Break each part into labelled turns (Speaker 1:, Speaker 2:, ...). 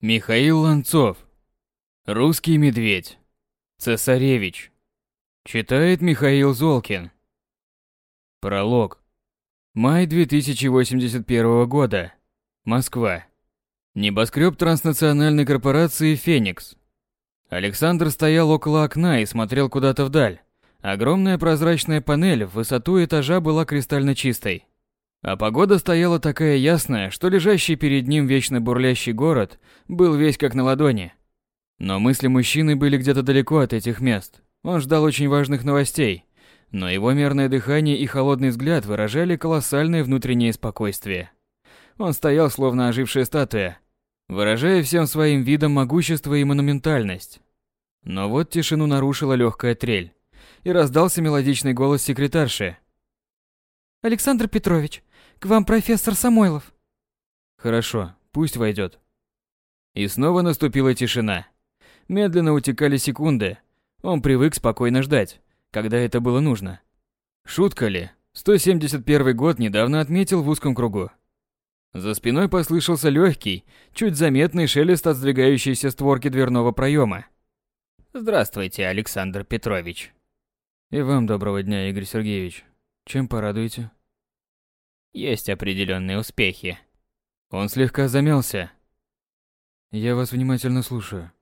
Speaker 1: Михаил Ланцов. Русский медведь. Цесаревич. Читает Михаил Золкин. Пролог. Май 2081 года. Москва. Небоскреб транснациональной корпорации «Феникс». Александр стоял около окна и смотрел куда-то вдаль. Огромная прозрачная панель в высоту этажа была кристально чистой. А погода стояла такая ясная, что лежащий перед ним вечно бурлящий город был весь как на ладони. Но мысли мужчины были где-то далеко от этих мест. Он ждал очень важных новостей, но его мерное дыхание и холодный взгляд выражали колоссальное внутреннее спокойствие. Он стоял словно ожившая статуя, выражая всем своим видом могущество и монументальность. Но вот тишину нарушила легкая трель, и раздался мелодичный голос секретарши.
Speaker 2: «Александр Петрович, к вам профессор Самойлов.
Speaker 1: Хорошо, пусть войдет. И снова наступила тишина. Медленно утекали секунды. Он привык спокойно ждать, когда это было нужно. Шутка ли? 171 год недавно отметил в узком кругу. За спиной послышался легкий, чуть заметный шелест от сдвигающейся створки дверного проема.
Speaker 3: Здравствуйте, Александр Петрович.
Speaker 1: И вам доброго дня, Игорь Сергеевич. Чем порадуете?
Speaker 3: Есть определенные успехи.
Speaker 1: Он слегка замялся. Я вас внимательно слушаю.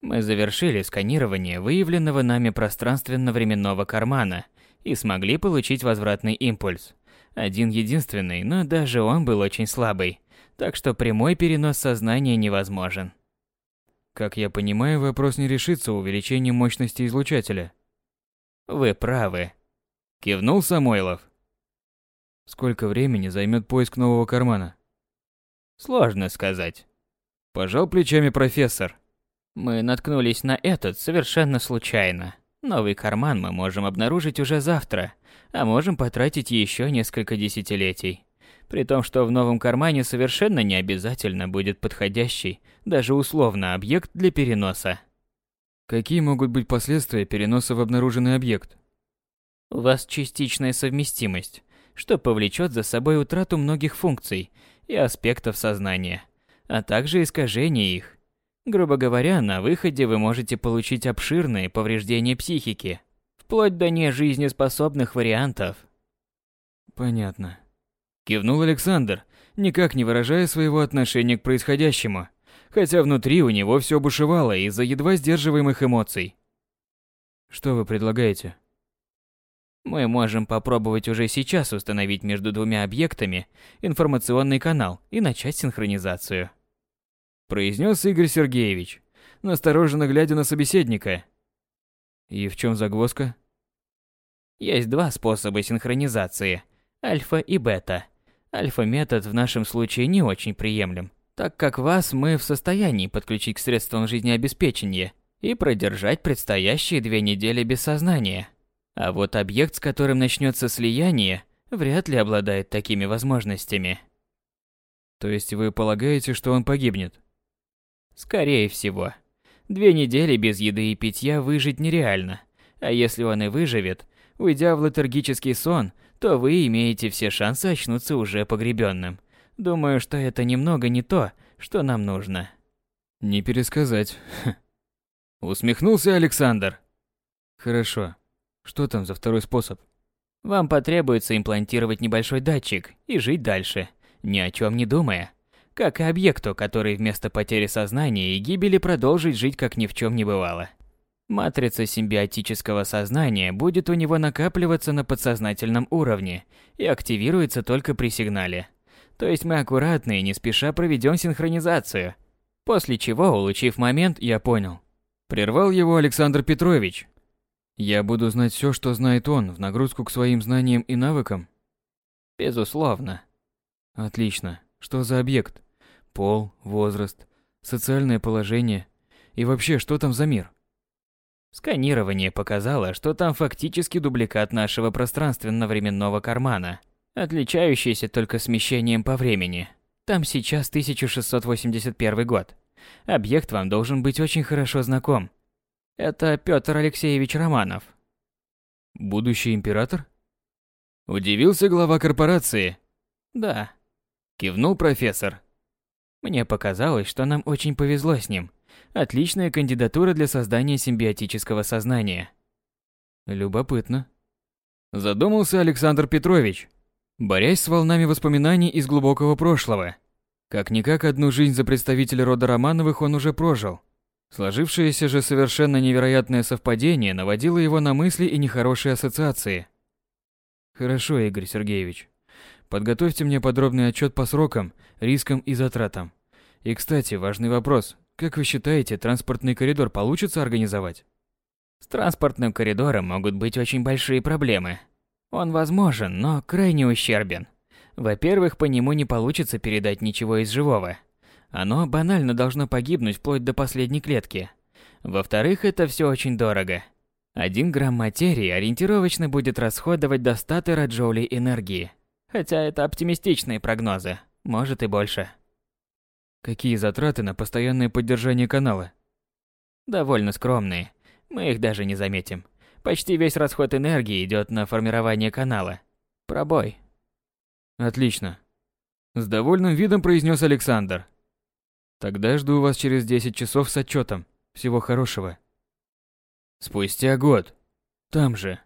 Speaker 3: Мы завершили сканирование выявленного нами пространственно-временного кармана и смогли получить возвратный импульс. Один единственный, но даже он был очень слабый, так что прямой перенос сознания невозможен.
Speaker 1: Как я понимаю, вопрос не решится увеличением мощности излучателя.
Speaker 3: Вы правы.
Speaker 1: Кивнул Самойлов. Сколько времени займет поиск нового кармана?
Speaker 3: Сложно сказать.
Speaker 1: Пожал плечами профессор.
Speaker 3: Мы наткнулись на этот совершенно случайно. Новый карман мы можем обнаружить уже завтра, а можем потратить еще несколько десятилетий. При том, что в новом кармане совершенно не обязательно будет подходящий, даже условно, объект для переноса.
Speaker 1: Какие могут быть последствия переноса в обнаруженный объект?
Speaker 3: У вас частичная совместимость что повлечет за собой утрату многих функций и аспектов сознания, а также искажение их. Грубо говоря, на выходе вы можете получить обширные повреждения психики, вплоть до нежизнеспособных вариантов.
Speaker 1: Понятно. Кивнул Александр, никак не выражая своего отношения к происходящему, хотя внутри у него все бушевало из-за едва сдерживаемых эмоций. Что вы предлагаете?
Speaker 3: Мы можем попробовать уже сейчас установить между двумя объектами информационный канал и начать синхронизацию.
Speaker 1: Произнес Игорь Сергеевич, настороженно глядя на собеседника. И в чем загвоздка?
Speaker 3: Есть два способа синхронизации – альфа и бета. Альфа-метод в нашем случае не очень приемлем, так как вас мы в состоянии подключить к средствам жизнеобеспечения и продержать предстоящие две недели без сознания – а вот объект, с которым начнется слияние, вряд ли обладает такими возможностями.
Speaker 1: То есть вы полагаете, что он погибнет?
Speaker 3: Скорее всего. Две недели без еды и питья выжить нереально. А если он и выживет, уйдя в летаргический сон, то вы имеете все шансы очнуться уже погребенным. Думаю, что это немного не то, что нам нужно.
Speaker 1: Не пересказать. Усмехнулся Александр. Хорошо. Что там за второй способ?
Speaker 3: Вам потребуется имплантировать небольшой датчик и жить дальше, ни о чем не думая. Как и объекту, который вместо потери сознания и гибели продолжит жить как ни в чем не бывало. Матрица симбиотического сознания будет у него накапливаться на подсознательном уровне и активируется только при сигнале. То есть мы аккуратно и не спеша проведем синхронизацию. После чего, улучив момент, я понял.
Speaker 1: Прервал его Александр Петрович, я буду знать все, что знает он, в нагрузку к своим знаниям и навыкам?
Speaker 3: Безусловно.
Speaker 1: Отлично. Что за объект? Пол, возраст, социальное положение и вообще, что там за мир?
Speaker 3: Сканирование показало, что там фактически дубликат нашего пространственно-временного кармана, отличающийся только смещением по времени. Там сейчас 1681 год. Объект вам должен быть очень хорошо знаком, это Петр Алексеевич Романов.
Speaker 1: Будущий император? Удивился глава корпорации.
Speaker 3: Да.
Speaker 1: Кивнул профессор.
Speaker 3: Мне показалось, что нам очень повезло с ним. Отличная кандидатура для создания симбиотического сознания.
Speaker 1: Любопытно. Задумался Александр Петрович, борясь с волнами воспоминаний из глубокого прошлого. Как-никак одну жизнь за представителя рода Романовых он уже прожил. Сложившееся же совершенно невероятное совпадение наводило его на мысли и нехорошие ассоциации. Хорошо, Игорь Сергеевич. Подготовьте мне подробный отчет по срокам, рискам и затратам. И, кстати, важный вопрос. Как вы считаете, транспортный коридор получится организовать?
Speaker 3: С транспортным коридором могут быть очень большие проблемы. Он возможен, но крайне ущербен. Во-первых, по нему не получится передать ничего из живого. Оно банально должно погибнуть вплоть до последней клетки. Во-вторых, это все очень дорого. Один грамм материи ориентировочно будет расходовать до 100 тераджоулей энергии. Хотя это оптимистичные прогнозы, может и больше.
Speaker 1: Какие затраты на постоянное поддержание канала?
Speaker 3: Довольно скромные. Мы их даже не заметим. Почти весь расход энергии идет на формирование канала. Пробой.
Speaker 1: Отлично. С довольным видом произнес Александр. Тогда жду вас через 10 часов с отчетом. Всего хорошего. Спустя год. Там же.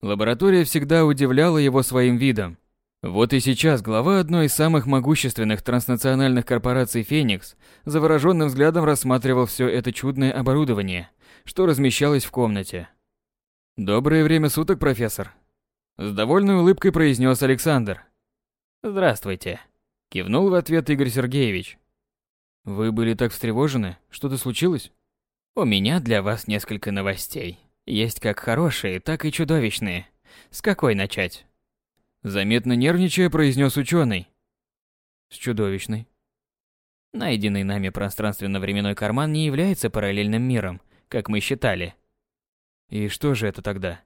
Speaker 1: Лаборатория всегда удивляла его своим видом. Вот и сейчас глава одной из самых могущественных транснациональных корпораций «Феникс» завороженным взглядом рассматривал все это чудное оборудование, что размещалось в комнате. «Доброе время суток, профессор!» С довольной улыбкой произнес Александр.
Speaker 3: «Здравствуйте!»
Speaker 1: Кивнул в ответ Игорь Сергеевич. «Вы были так встревожены? Что-то случилось?»
Speaker 3: «У меня для вас несколько новостей. Есть как хорошие, так и чудовищные. С какой начать?
Speaker 1: Заметно нервничая, произнес ученый. С чудовищной.
Speaker 3: Найденный нами пространственно-временной карман не является параллельным миром, как мы считали.
Speaker 1: И что же это тогда?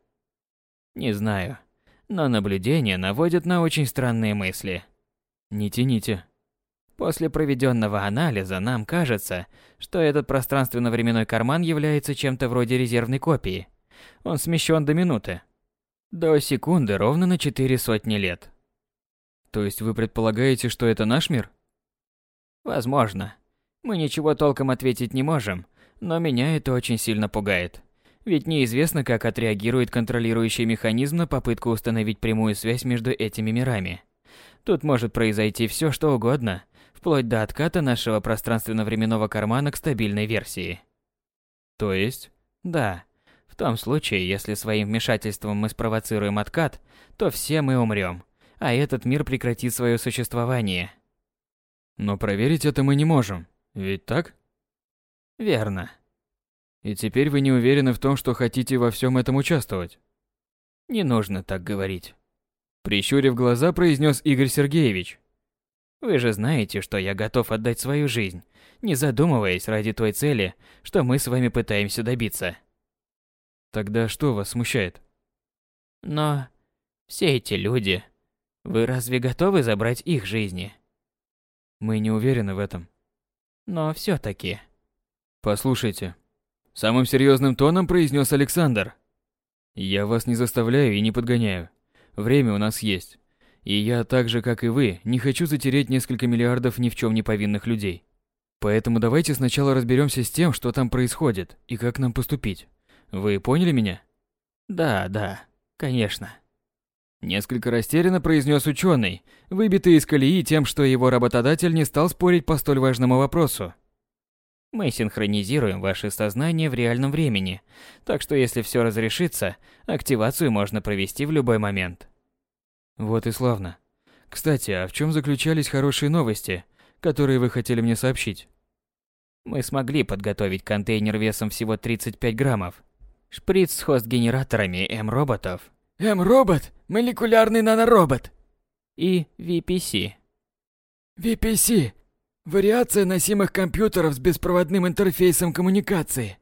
Speaker 3: Не знаю. Но наблюдения наводят на очень странные мысли.
Speaker 1: Не тяните.
Speaker 3: После проведенного анализа нам кажется, что этот пространственно-временной карман является чем-то вроде резервной копии. Он смещен до минуты. До секунды ровно на четыре сотни лет.
Speaker 1: То есть вы предполагаете, что это наш мир?
Speaker 3: Возможно. Мы ничего толком ответить не можем, но меня это очень сильно пугает. Ведь неизвестно, как отреагирует контролирующий механизм на попытку установить прямую связь между этими мирами. Тут может произойти все, что угодно, вплоть до отката нашего пространственно-временного кармана к стабильной версии.
Speaker 1: То есть?
Speaker 3: Да. В том случае, если своим вмешательством мы спровоцируем откат, то все мы умрем, а этот мир прекратит свое существование.
Speaker 1: Но проверить это мы не можем, ведь так?
Speaker 3: Верно.
Speaker 1: И теперь вы не уверены в том, что хотите во всем этом участвовать?
Speaker 3: Не нужно так говорить.
Speaker 1: Прищурив глаза, произнес Игорь Сергеевич.
Speaker 3: Вы же знаете, что я готов отдать свою жизнь, не задумываясь ради той цели, что мы с вами пытаемся добиться.
Speaker 1: Тогда что вас смущает?
Speaker 3: Но все эти люди, вы разве готовы забрать их жизни?
Speaker 1: Мы не уверены в этом.
Speaker 3: Но все таки
Speaker 1: Послушайте, самым серьезным тоном произнес Александр. Я вас не заставляю и не подгоняю. Время у нас есть. И я, так же как и вы, не хочу затереть несколько миллиардов ни в чем не повинных людей. Поэтому давайте сначала разберемся с тем, что там происходит и как нам поступить. Вы поняли меня?
Speaker 3: Да, да, конечно.
Speaker 1: Несколько растерянно произнес ученый, выбитый из колеи тем, что его работодатель не стал спорить по столь важному вопросу.
Speaker 3: Мы синхронизируем ваше сознание в реальном времени, так что если все разрешится, активацию можно провести в любой момент.
Speaker 1: Вот и славно. Кстати, а в чем заключались хорошие новости, которые вы хотели мне сообщить?
Speaker 3: Мы смогли подготовить контейнер весом всего 35 граммов. Шприц с хост-генераторами М-роботов.
Speaker 4: М-робот? Молекулярный наноробот.
Speaker 3: И VPC.
Speaker 4: VPC. Вариация носимых компьютеров с беспроводным интерфейсом коммуникации.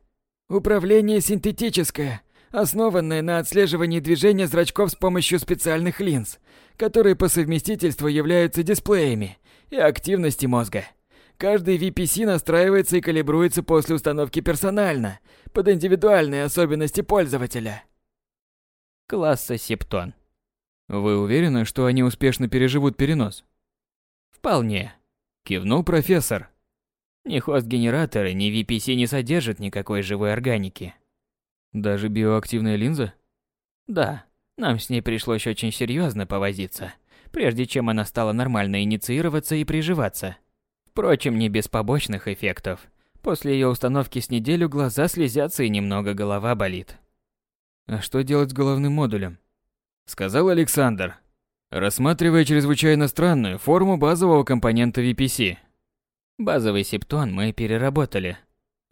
Speaker 4: Управление синтетическое, основанное на отслеживании движения зрачков с помощью специальных линз, которые по совместительству являются дисплеями и активности мозга. Каждый VPC настраивается и калибруется после установки персонально, под индивидуальные особенности пользователя.
Speaker 3: Класса Септон.
Speaker 1: Вы уверены, что они успешно переживут перенос?
Speaker 3: Вполне. Кивнул профессор. Ни хост-генераторы, ни VPC не содержат никакой живой органики.
Speaker 1: Даже биоактивная линза?
Speaker 3: Да, нам с ней пришлось очень серьезно повозиться, прежде чем она стала нормально инициироваться и приживаться. Впрочем, не без побочных эффектов. После ее установки с неделю глаза слезятся и немного голова болит.
Speaker 1: А что делать с головным модулем? Сказал Александр, рассматривая чрезвычайно странную форму базового компонента VPC.
Speaker 3: Базовый септон мы переработали,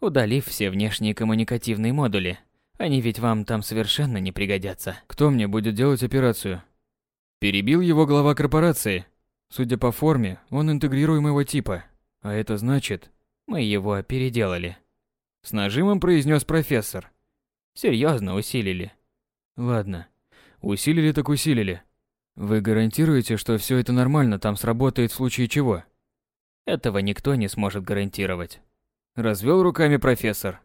Speaker 3: удалив все внешние коммуникативные модули. Они ведь вам там совершенно не пригодятся.
Speaker 1: Кто мне будет делать операцию? Перебил его глава корпорации. Судя по форме, он интегрируемого типа. А это значит,
Speaker 3: мы его переделали.
Speaker 1: С нажимом произнес профессор.
Speaker 3: Серьезно усилили.
Speaker 1: Ладно. Усилили так усилили. Вы гарантируете, что все это нормально там сработает в случае чего?
Speaker 3: Этого никто не сможет гарантировать.
Speaker 1: Развел руками профессор.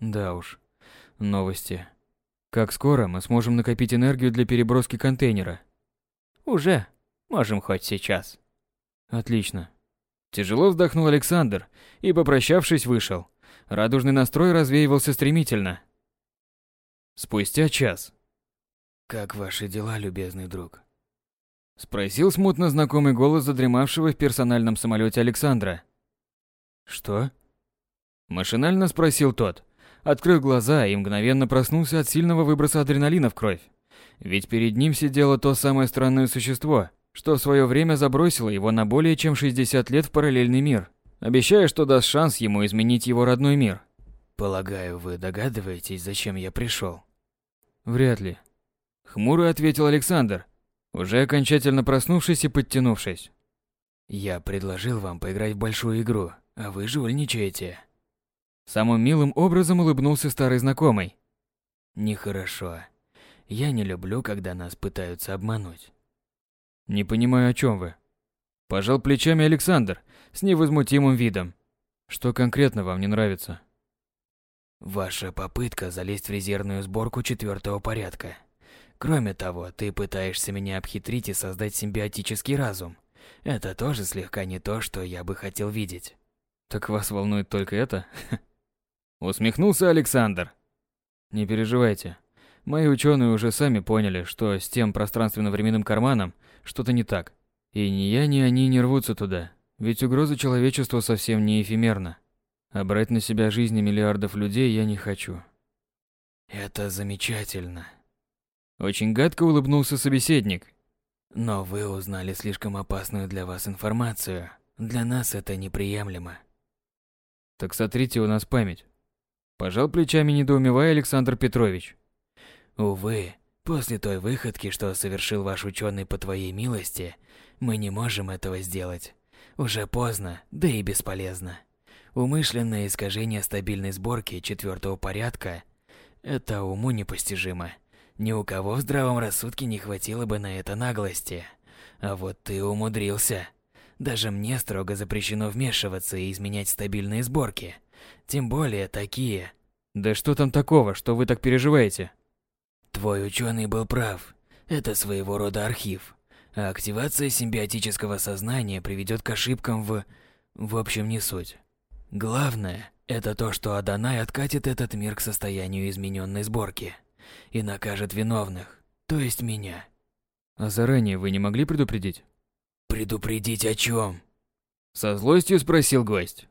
Speaker 1: Да уж. Новости. Как скоро мы сможем накопить энергию для переброски контейнера?
Speaker 3: Уже. Можем хоть сейчас.
Speaker 1: Отлично. Тяжело вздохнул Александр и, попрощавшись, вышел. Радужный настрой развеивался стремительно. Спустя час.
Speaker 5: «Как ваши дела, любезный друг?»
Speaker 1: Спросил смутно знакомый голос задремавшего в персональном самолете Александра. «Что?» Машинально спросил тот. Открыл глаза и мгновенно проснулся от сильного выброса адреналина в кровь. Ведь перед ним сидело то самое странное существо, что в свое время забросило его на более чем 60 лет в параллельный мир, обещая, что даст шанс ему изменить его родной мир.
Speaker 5: «Полагаю, вы догадываетесь, зачем я пришел?»
Speaker 1: «Вряд ли», Хмуро ответил Александр, уже окончательно проснувшись и подтянувшись.
Speaker 5: Я предложил вам поиграть в большую игру, а вы жульничаете.
Speaker 1: Самым милым образом улыбнулся старый знакомый.
Speaker 5: Нехорошо. Я не люблю, когда нас пытаются обмануть.
Speaker 1: Не понимаю, о чем вы. Пожал плечами Александр с невозмутимым видом. Что конкретно вам не нравится?
Speaker 5: Ваша попытка залезть в резервную сборку четвертого порядка. Кроме того, ты пытаешься меня обхитрить и создать симбиотический разум. Это тоже слегка не то, что я бы хотел видеть.
Speaker 1: Так вас волнует только это? Усмехнулся Александр. Не переживайте. Мои ученые уже сами поняли, что с тем пространственно-временным карманом что-то не так. И ни я, ни они не рвутся туда. Ведь угроза человечеству совсем не эфемерна. А брать на себя жизни миллиардов людей я не хочу.
Speaker 5: Это замечательно.
Speaker 1: Очень гадко улыбнулся собеседник.
Speaker 5: Но вы узнали слишком опасную для вас информацию. Для нас это неприемлемо.
Speaker 1: Так сотрите у нас память. Пожал плечами, недоумевая Александр Петрович.
Speaker 5: Увы, после той выходки, что совершил ваш ученый по твоей милости, мы не можем этого сделать. Уже поздно, да и бесполезно. Умышленное искажение стабильной сборки четвертого порядка – это уму непостижимо. Ни у кого в здравом рассудке не хватило бы на это наглости. А вот ты умудрился. Даже мне строго запрещено вмешиваться и изменять стабильные сборки. Тем более такие.
Speaker 1: Да что там такого, что вы так переживаете?
Speaker 5: Твой ученый был прав. Это своего рода архив. А активация симбиотического сознания приведет к ошибкам в... В общем, не суть. Главное, это то, что Адонай откатит этот мир к состоянию измененной сборки и накажет виновных, то есть меня.
Speaker 1: А заранее вы не могли предупредить?
Speaker 5: Предупредить о чем?
Speaker 1: Со злостью спросил гость.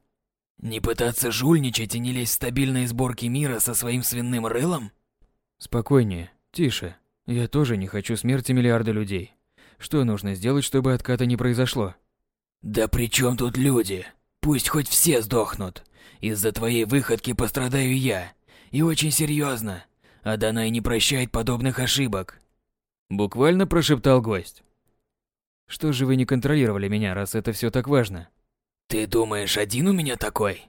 Speaker 5: Не пытаться жульничать и не лезть в стабильные сборки мира со своим свиным рылом?
Speaker 1: Спокойнее, тише. Я тоже не хочу смерти миллиарда людей. Что нужно сделать, чтобы отката не произошло?
Speaker 5: Да при чем тут люди? Пусть хоть все сдохнут. Из-за твоей выходки пострадаю я. И очень серьезно. Адонай не прощает подобных ошибок.
Speaker 1: Буквально прошептал гость. Что же вы не контролировали меня, раз это все так важно?
Speaker 5: Ты думаешь, один у меня такой?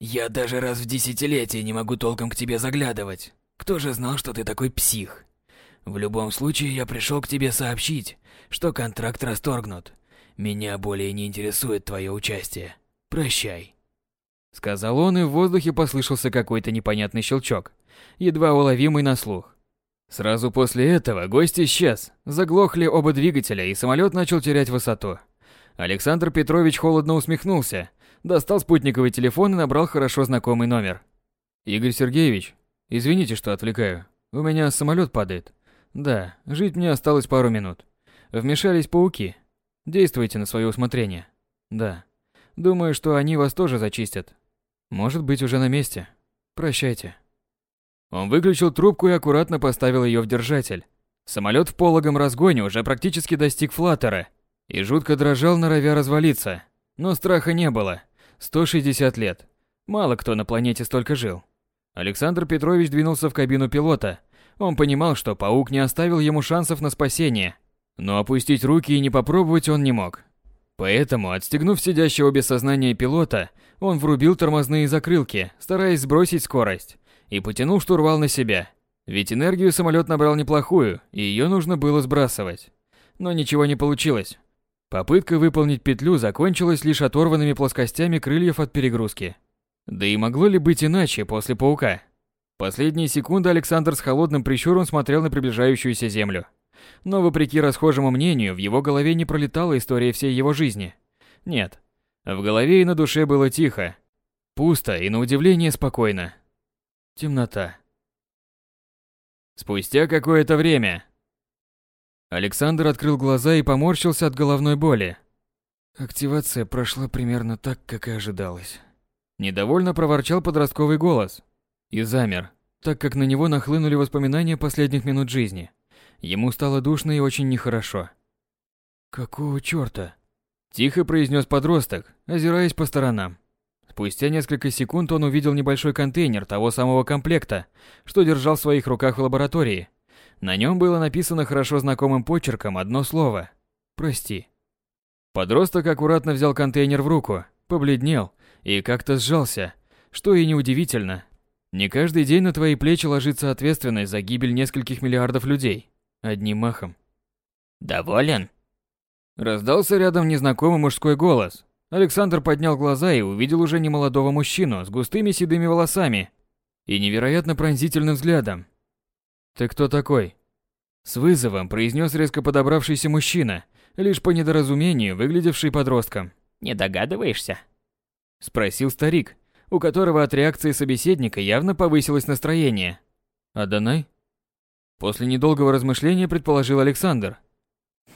Speaker 5: Я даже раз в десятилетие не могу толком к тебе заглядывать. Кто же знал, что ты такой псих? В любом случае, я пришел к тебе сообщить, что контракт расторгнут. Меня более не интересует твое участие. Прощай.
Speaker 1: Сказал он, и в воздухе послышался какой-то непонятный щелчок едва уловимый на слух. Сразу после этого гость исчез, заглохли оба двигателя, и самолет начал терять высоту. Александр Петрович холодно усмехнулся, достал спутниковый телефон и набрал хорошо знакомый номер. «Игорь Сергеевич, извините, что отвлекаю. У меня самолет падает. Да, жить мне осталось пару минут. Вмешались пауки. Действуйте на свое усмотрение. Да. Думаю, что они вас тоже зачистят. Может быть, уже на месте. Прощайте». Он выключил трубку и аккуратно поставил ее в держатель. Самолет в пологом разгоне уже практически достиг флаттера и жутко дрожал, норовя развалиться. Но страха не было. 160 лет. Мало кто на планете столько жил. Александр Петрович двинулся в кабину пилота. Он понимал, что паук не оставил ему шансов на спасение. Но опустить руки и не попробовать он не мог. Поэтому, отстегнув сидящего без сознания пилота, он врубил тормозные закрылки, стараясь сбросить скорость, и потянул штурвал на себя. Ведь энергию самолет набрал неплохую, и ее нужно было сбрасывать. Но ничего не получилось. Попытка выполнить петлю закончилась лишь оторванными плоскостями крыльев от перегрузки. Да и могло ли быть иначе после паука? Последние секунды Александр с холодным прищуром смотрел на приближающуюся землю. Но вопреки расхожему мнению, в его голове не пролетала история всей его жизни. Нет. В голове и на душе было тихо. Пусто и на удивление спокойно. Темнота. Спустя какое-то время Александр открыл глаза и поморщился от головной боли. Активация прошла примерно так, как и ожидалось. Недовольно проворчал подростковый голос. И замер, так как на него нахлынули воспоминания последних минут жизни. Ему стало душно и очень нехорошо. «Какого чёрта?» Тихо произнес подросток, озираясь по сторонам. Спустя несколько секунд он увидел небольшой контейнер того самого комплекта, что держал в своих руках в лаборатории. На нем было написано хорошо знакомым почерком одно слово «Прости». Подросток аккуратно взял контейнер в руку, побледнел и как-то сжался, что и неудивительно. Не каждый день на твои плечи ложится ответственность за гибель нескольких миллиардов людей. Одним махом.
Speaker 3: «Доволен?»
Speaker 1: Раздался рядом незнакомый мужской голос. Александр поднял глаза и увидел уже немолодого мужчину с густыми седыми волосами и невероятно пронзительным взглядом. «Ты кто такой?» С вызовом произнес резко подобравшийся мужчина, лишь по недоразумению выглядевший подростком.
Speaker 3: «Не догадываешься?»
Speaker 1: Спросил старик, у которого от реакции собеседника явно повысилось настроение. «Адонай?» После недолгого размышления предположил Александр.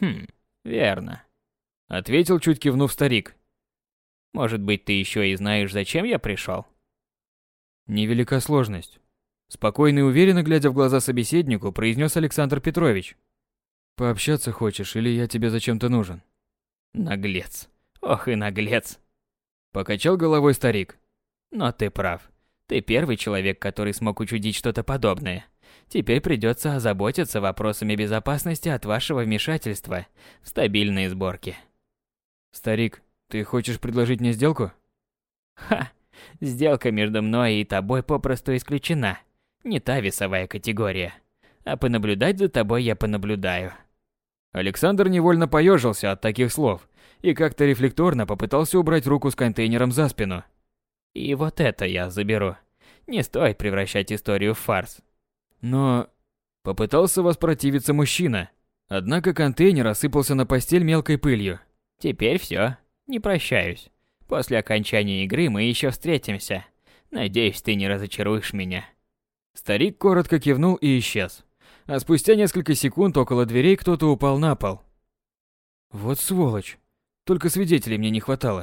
Speaker 3: «Хм, верно», —
Speaker 1: ответил, чуть кивнув старик.
Speaker 3: «Может быть, ты еще и знаешь, зачем я пришел?»
Speaker 1: «Невелика сложность. Спокойно и уверенно, глядя в глаза собеседнику, произнес Александр Петрович. «Пообщаться хочешь или я тебе зачем-то нужен?»
Speaker 3: «Наглец. Ох и наглец!»
Speaker 1: Покачал головой старик.
Speaker 3: «Но ты прав. Ты первый человек, который смог учудить что-то подобное. Теперь придется озаботиться вопросами безопасности от вашего вмешательства в стабильные сборки».
Speaker 1: «Старик, ты хочешь предложить мне сделку?»
Speaker 3: «Ха! Сделка между мной и тобой попросту исключена не та весовая категория. А понаблюдать за тобой я понаблюдаю.
Speaker 1: Александр невольно поежился от таких слов и как-то рефлекторно попытался убрать руку с контейнером за спину.
Speaker 3: И вот это я заберу. Не стоит превращать историю в фарс.
Speaker 1: Но... Попытался воспротивиться мужчина. Однако контейнер осыпался на постель мелкой пылью.
Speaker 3: Теперь все. Не прощаюсь. После окончания игры мы еще встретимся. Надеюсь, ты не разочаруешь меня.
Speaker 1: Старик коротко кивнул и исчез. А спустя несколько секунд около дверей кто-то упал на пол. Вот сволочь. Только свидетелей мне не хватало.